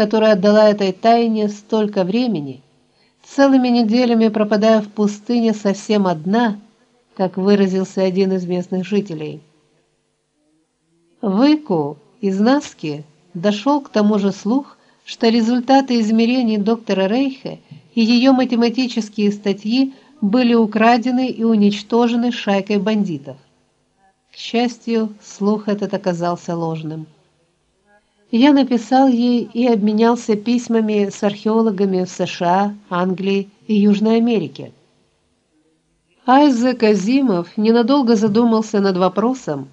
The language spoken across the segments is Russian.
которая отдала этой тайне столько времени, целыми неделями пропадая в пустыне совсем одна, как выразился один из местных жителей. Выку из Наски дошел к тому же слух, что результаты измерений доктора Рейха и ее математические статьи были украдены и уничтожены шайкой бандитов. К счастью, слух этот оказался ложным. Я написал ей и обменялся письмами с археологами в США, Англии и Южной Америке. Айзек Азимов ненадолго задумался над вопросом,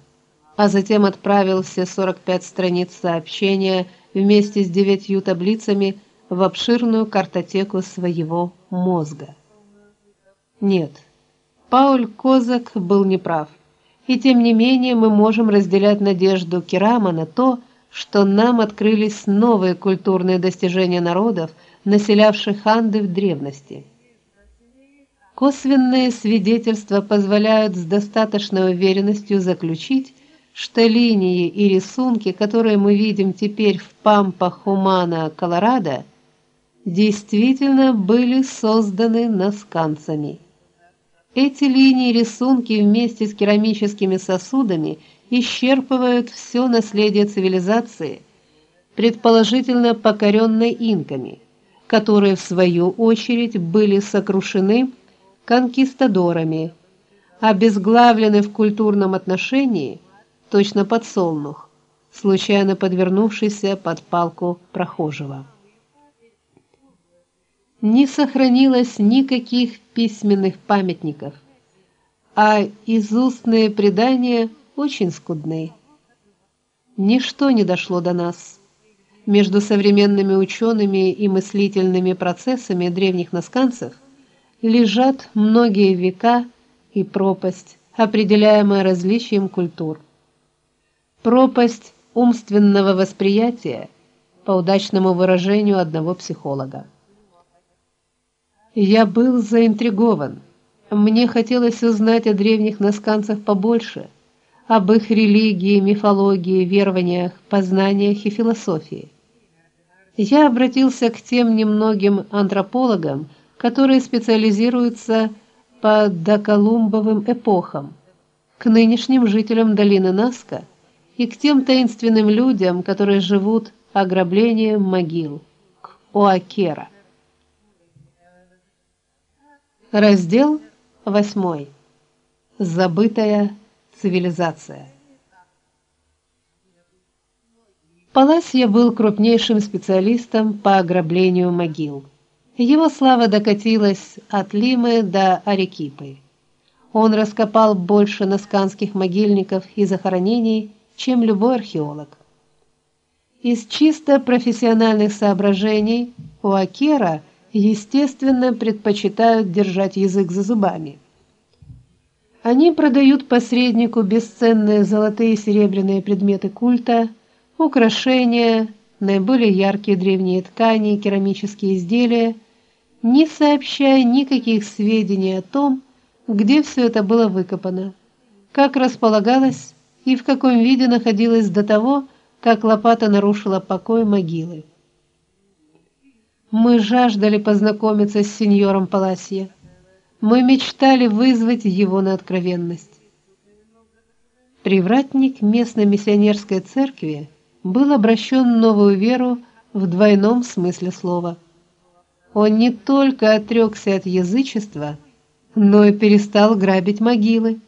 а затем отправил все 45 страниц сообщения вместе с девятью таблицами в обширную картотеку своего мозга. Нет. Пауль Козак был неправ. И тем не менее мы можем разделять надежду Керама на то, что нам открылись новые культурные достижения народов, населявших Анды в древности. Косвенные свидетельства позволяют с достаточной уверенностью заключить, что линии и рисунки, которые мы видим теперь в пампах Хумана, Колорадо, действительно были созданы насканцами. Эти линии рисунки вместе с керамическими сосудами исчерпывают все наследие цивилизации, предположительно покоренной инками, которые в свою очередь были сокрушены конкистадорами, обезглавлены в культурном отношении, точно подсолнух, случайно подвернувшийся под палку прохожего. Не сохранилось никаких письменных памятников, а изустные предания очень скудны. Ничто не дошло до нас. Между современными учеными и мыслительными процессами древних насканцев лежат многие века и пропасть, определяемая различием культур. Пропасть умственного восприятия, по удачному выражению одного психолога. Я был заинтригован. Мне хотелось узнать о древних насканцах побольше, об их религии, мифологии, верованиях, познаниях и философии. Я обратился к тем немногим антропологам, которые специализируются по доколумбовым эпохам, к нынешним жителям долины Наска и к тем таинственным людям, которые живут ограблением могил, к Оакера. Раздел 8. Забытая цивилизация. Паласия был крупнейшим специалистом по ограблению могил. Его слава докатилась от Лимы до Арекипы. Он раскопал больше насканских могильников и захоронений, чем любой археолог. Из чисто профессиональных соображений у Акера – естественно, предпочитают держать язык за зубами. Они продают посреднику бесценные золотые и серебряные предметы культа, украшения, наиболее яркие древние ткани керамические изделия, не сообщая никаких сведений о том, где все это было выкопано, как располагалось и в каком виде находилось до того, как лопата нарушила покой могилы. Мы жаждали познакомиться с сеньором Паласье. Мы мечтали вызвать его на откровенность. Привратник местной миссионерской церкви был обращен в новую веру в двойном смысле слова. Он не только отрекся от язычества, но и перестал грабить могилы.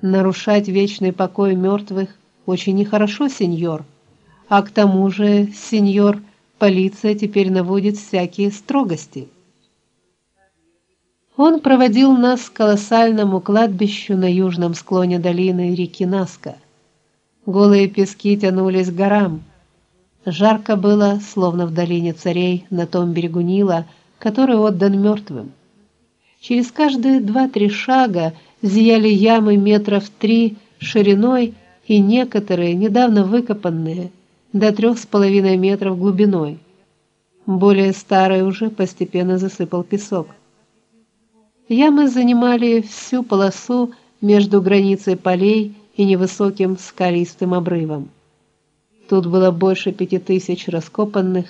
Нарушать вечный покой мертвых очень нехорошо, сеньор. А к тому же, сеньор, полиция теперь наводит всякие строгости. Он проводил нас к колоссальному кладбищу на южном склоне долины реки Наска. Голые пески тянулись к горам. Жарко было, словно в долине царей на том берегу Нила, который отдан мертвым. Через каждые два-три шага зияли ямы метров три шириной и некоторые недавно выкопанные до трех с половиной метров глубиной. Более старый уже постепенно засыпал песок. Ямы занимали всю полосу между границей полей и невысоким скалистым обрывом. Тут было больше пяти тысяч раскопанных